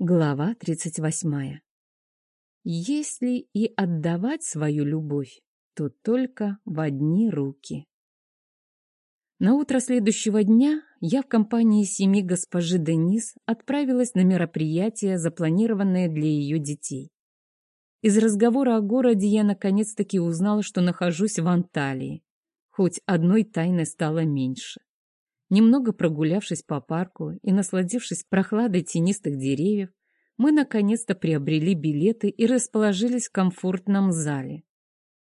Глава 38. Если и отдавать свою любовь, то только в одни руки. На утро следующего дня я в компании семьи госпожи Денис отправилась на мероприятие, запланированное для ее детей. Из разговора о городе я наконец-таки узнала, что нахожусь в Анталии, хоть одной тайны стало меньше. Немного прогулявшись по парку и насладившись прохладой тенистых деревьев, мы наконец-то приобрели билеты и расположились в комфортном зале.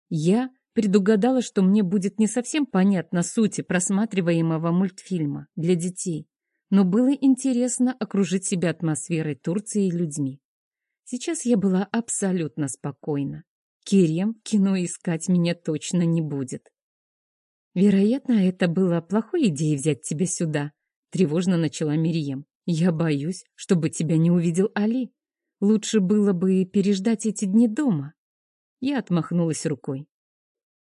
Я предугадала, что мне будет не совсем понятна суть просматриваемого мультфильма для детей, но было интересно окружить себя атмосферой Турции и людьми. Сейчас я была абсолютно спокойна. Кирем кино искать меня точно не будет. «Вероятно, это было плохой идеей взять тебя сюда», — тревожно начала Мирием. «Я боюсь, чтобы тебя не увидел Али. Лучше было бы переждать эти дни дома». Я отмахнулась рукой.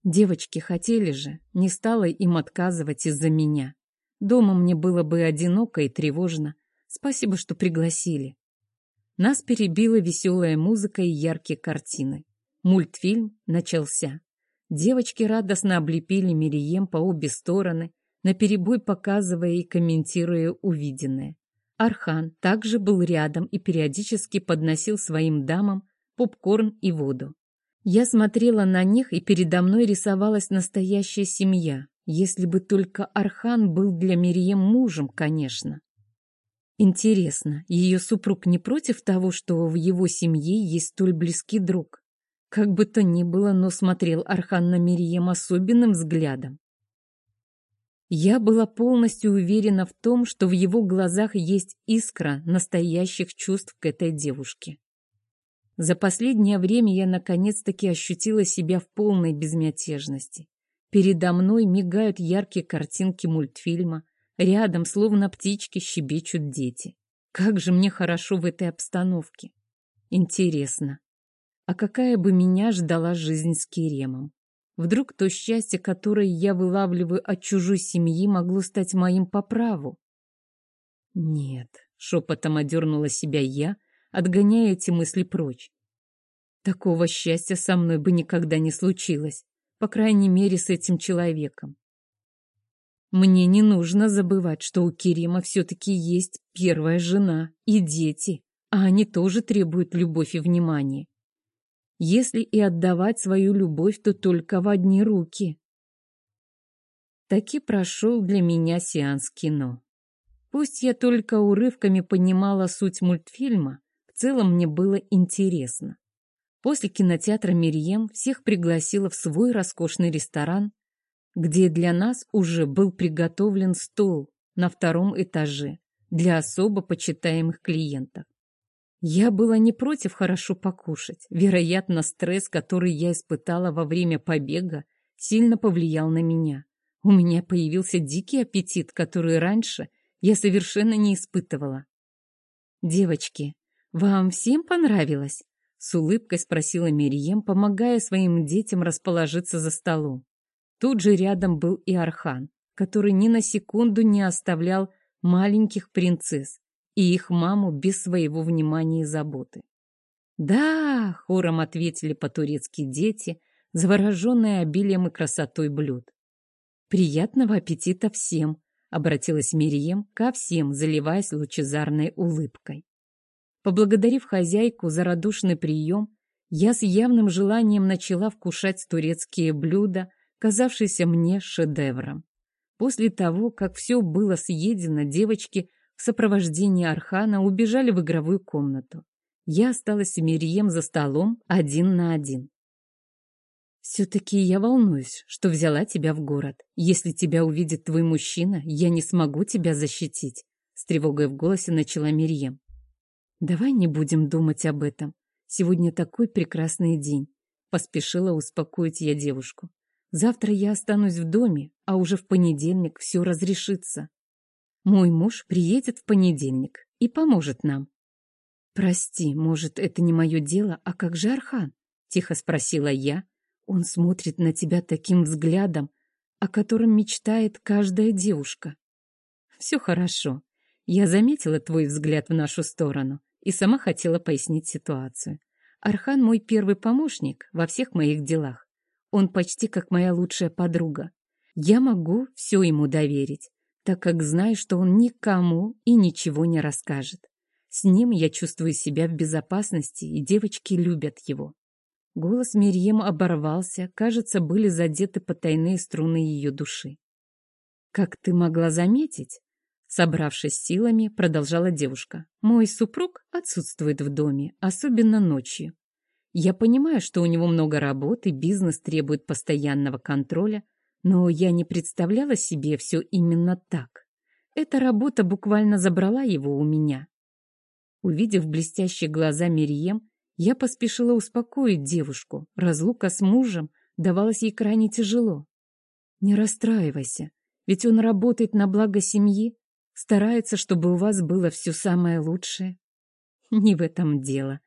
Девочки хотели же, не стала им отказывать из-за меня. Дома мне было бы одиноко и тревожно. Спасибо, что пригласили. Нас перебила веселая музыка и яркие картины. Мультфильм начался. Девочки радостно облепили Мирием по обе стороны, наперебой показывая и комментируя увиденное. Архан также был рядом и периодически подносил своим дамам попкорн и воду. Я смотрела на них, и передо мной рисовалась настоящая семья, если бы только Архан был для Мирием мужем, конечно. Интересно, ее супруг не против того, что в его семье есть столь близкий друг? Как бы то ни было, но смотрел Архан на Мирием особенным взглядом. Я была полностью уверена в том, что в его глазах есть искра настоящих чувств к этой девушке. За последнее время я наконец-таки ощутила себя в полной безмятежности. Передо мной мигают яркие картинки мультфильма, рядом, словно птички, щебечут дети. Как же мне хорошо в этой обстановке. Интересно, а какая бы меня ждала жизнь с Керемом? Вдруг то счастье, которое я вылавливаю от чужой семьи, могло стать моим по праву? Нет, шепотом одернула себя я, отгоняя эти мысли прочь. Такого счастья со мной бы никогда не случилось, по крайней мере, с этим человеком. Мне не нужно забывать, что у Керима все-таки есть первая жена и дети, а они тоже требуют любовь и внимания. Если и отдавать свою любовь, то только в одни руки. Таки прошел для меня сеанс кино. Пусть я только урывками понимала суть мультфильма, в целом мне было интересно. После кинотеатра «Мирьем» всех пригласила в свой роскошный ресторан, где для нас уже был приготовлен стол на втором этаже для особо почитаемых клиентов. Я была не против хорошо покушать. Вероятно, стресс, который я испытала во время побега, сильно повлиял на меня. У меня появился дикий аппетит, который раньше я совершенно не испытывала. «Девочки, вам всем понравилось?» — с улыбкой спросила Мирием, помогая своим детям расположиться за столом. Тут же рядом был и Архан, который ни на секунду не оставлял маленьких принцесс, и их маму без своего внимания и заботы. «Да!» — хором ответили по-турецки дети, завороженные обилием и красотой блюд. «Приятного аппетита всем!» — обратилась Мирием ко всем, заливаясь лучезарной улыбкой. Поблагодарив хозяйку за радушный прием, я с явным желанием начала вкушать турецкие блюда, казавшиеся мне шедевром. После того, как все было съедено, девочки — в сопровождении Архана убежали в игровую комнату. Я осталась с Мирием за столом один на один. «Все-таки я волнуюсь, что взяла тебя в город. Если тебя увидит твой мужчина, я не смогу тебя защитить», — с тревогой в голосе начала Мирьем. «Давай не будем думать об этом. Сегодня такой прекрасный день», — поспешила успокоить я девушку. «Завтра я останусь в доме, а уже в понедельник все разрешится». Мой муж приедет в понедельник и поможет нам. Прости, может, это не мое дело, а как же Архан? Тихо спросила я. Он смотрит на тебя таким взглядом, о котором мечтает каждая девушка. Все хорошо. Я заметила твой взгляд в нашу сторону и сама хотела пояснить ситуацию. Архан мой первый помощник во всех моих делах. Он почти как моя лучшая подруга. Я могу все ему доверить, так как знаю, что он никому и ничего не расскажет. С ним я чувствую себя в безопасности, и девочки любят его. Голос Мирьем оборвался, кажется, были задеты потайные струны ее души. «Как ты могла заметить?» Собравшись силами, продолжала девушка. «Мой супруг отсутствует в доме, особенно ночью. Я понимаю, что у него много работы, бизнес требует постоянного контроля, но я не представляла себе все именно так. Эта работа буквально забрала его у меня. Увидев блестящие глаза Мирием, я поспешила успокоить девушку. Разлука с мужем давалась ей крайне тяжело. Не расстраивайся, ведь он работает на благо семьи, старается, чтобы у вас было все самое лучшее. Не в этом дело.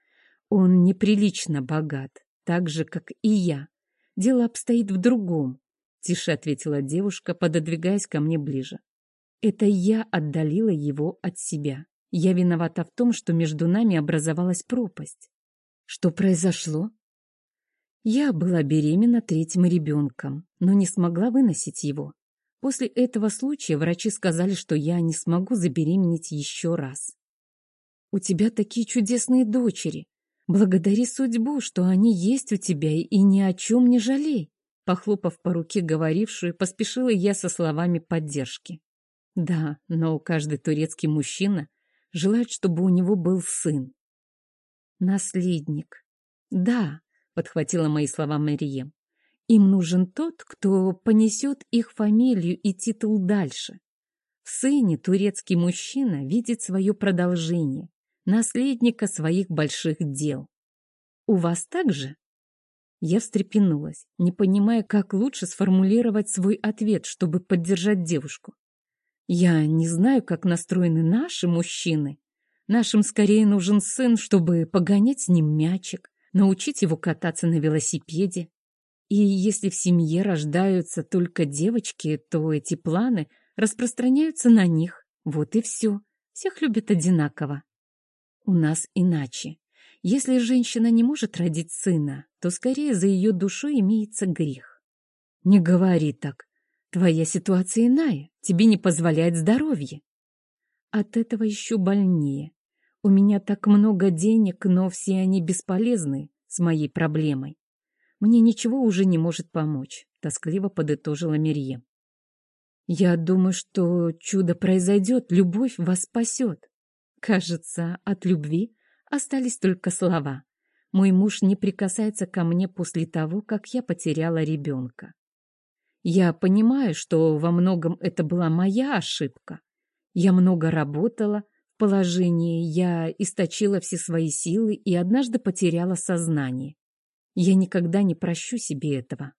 Он неприлично богат, так же, как и я. Дело обстоит в другом. Тише ответила девушка, пододвигаясь ко мне ближе. Это я отдалила его от себя. Я виновата в том, что между нами образовалась пропасть. Что произошло? Я была беременна третьим ребенком, но не смогла выносить его. После этого случая врачи сказали, что я не смогу забеременеть еще раз. У тебя такие чудесные дочери. Благодари судьбу, что они есть у тебя и ни о чем не жалей. Похлопав по руке говорившую, поспешила я со словами поддержки. Да, но каждый турецкий мужчина желает, чтобы у него был сын. Наследник. Да, подхватила мои слова Марием. Им нужен тот, кто понесет их фамилию и титул дальше. В сыне турецкий мужчина видит свое продолжение, наследника своих больших дел. У вас так же? Я встрепенулась, не понимая, как лучше сформулировать свой ответ, чтобы поддержать девушку. Я не знаю, как настроены наши мужчины. Нашим скорее нужен сын, чтобы погонять с ним мячик, научить его кататься на велосипеде. И если в семье рождаются только девочки, то эти планы распространяются на них. Вот и все. Всех любят одинаково. У нас иначе. Если женщина не может родить сына, то скорее за ее душой имеется грех. Не говори так. Твоя ситуация иная, тебе не позволяет здоровье. От этого еще больнее. У меня так много денег, но все они бесполезны с моей проблемой. Мне ничего уже не может помочь, тоскливо подытожила Мирье. Я думаю, что чудо произойдет, любовь вас спасет. Кажется, от любви Остались только слова. Мой муж не прикасается ко мне после того, как я потеряла ребенка. Я понимаю, что во многом это была моя ошибка. Я много работала в положении, я источила все свои силы и однажды потеряла сознание. Я никогда не прощу себе этого.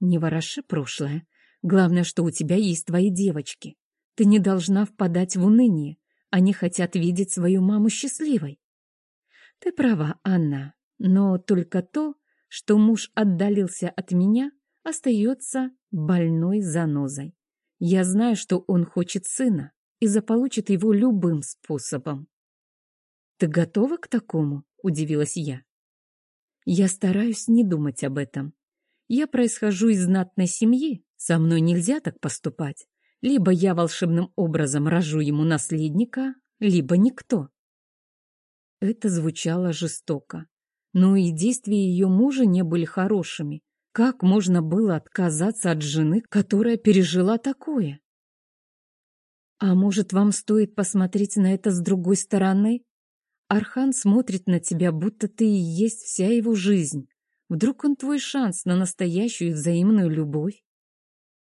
Не вороши прошлое. Главное, что у тебя есть твои девочки. Ты не должна впадать в уныние. Они хотят видеть свою маму счастливой. Ты права, Анна, но только то, что муж отдалился от меня, остается больной занозой. Я знаю, что он хочет сына и заполучит его любым способом. «Ты готова к такому?» — удивилась я. «Я стараюсь не думать об этом. Я происхожу из знатной семьи, со мной нельзя так поступать. Либо я волшебным образом рожу ему наследника, либо никто. Это звучало жестоко. Но и действия ее мужа не были хорошими. Как можно было отказаться от жены, которая пережила такое? А может, вам стоит посмотреть на это с другой стороны? Архан смотрит на тебя, будто ты и есть вся его жизнь. Вдруг он твой шанс на настоящую взаимную любовь?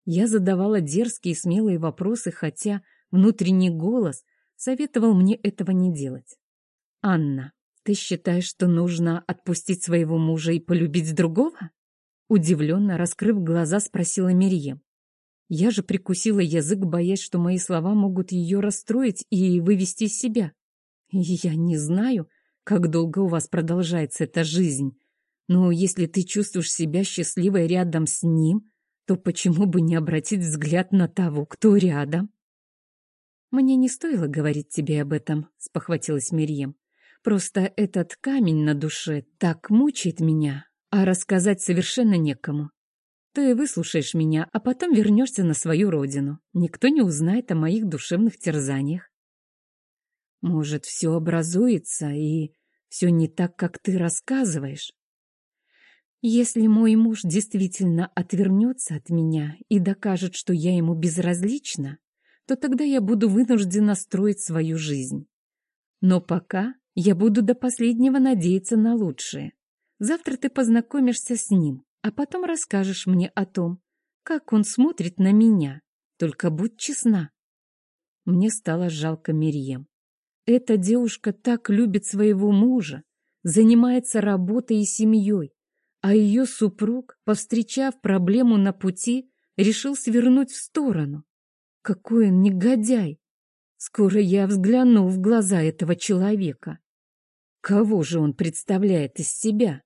Я задавала дерзкие и смелые вопросы, хотя внутренний голос советовал мне этого не делать. «Анна, ты считаешь, что нужно отпустить своего мужа и полюбить другого?» Удивленно, раскрыв глаза, спросила Мирьем. Я же прикусила язык, боясь, что мои слова могут ее расстроить и вывести из себя. Я не знаю, как долго у вас продолжается эта жизнь, но если ты чувствуешь себя счастливой рядом с ним, то почему бы не обратить взгляд на того, кто рядом? «Мне не стоило говорить тебе об этом», — спохватилась Мирьем. «Просто этот камень на душе так мучает меня, а рассказать совершенно некому. Ты выслушаешь меня, а потом вернешься на свою родину. Никто не узнает о моих душевных терзаниях. Может, все образуется, и все не так, как ты рассказываешь. Если мой муж действительно отвернется от меня и докажет, что я ему безразлична, то тогда я буду вынуждена строить свою жизнь. Но пока я буду до последнего надеяться на лучшее. Завтра ты познакомишься с ним, а потом расскажешь мне о том, как он смотрит на меня. Только будь честна. Мне стало жалко Мирьем. Эта девушка так любит своего мужа, занимается работой и семьей, а ее супруг, повстречав проблему на пути, решил свернуть в сторону. Какой он негодяй! Скоро я взгляну в глаза этого человека. Кого же он представляет из себя?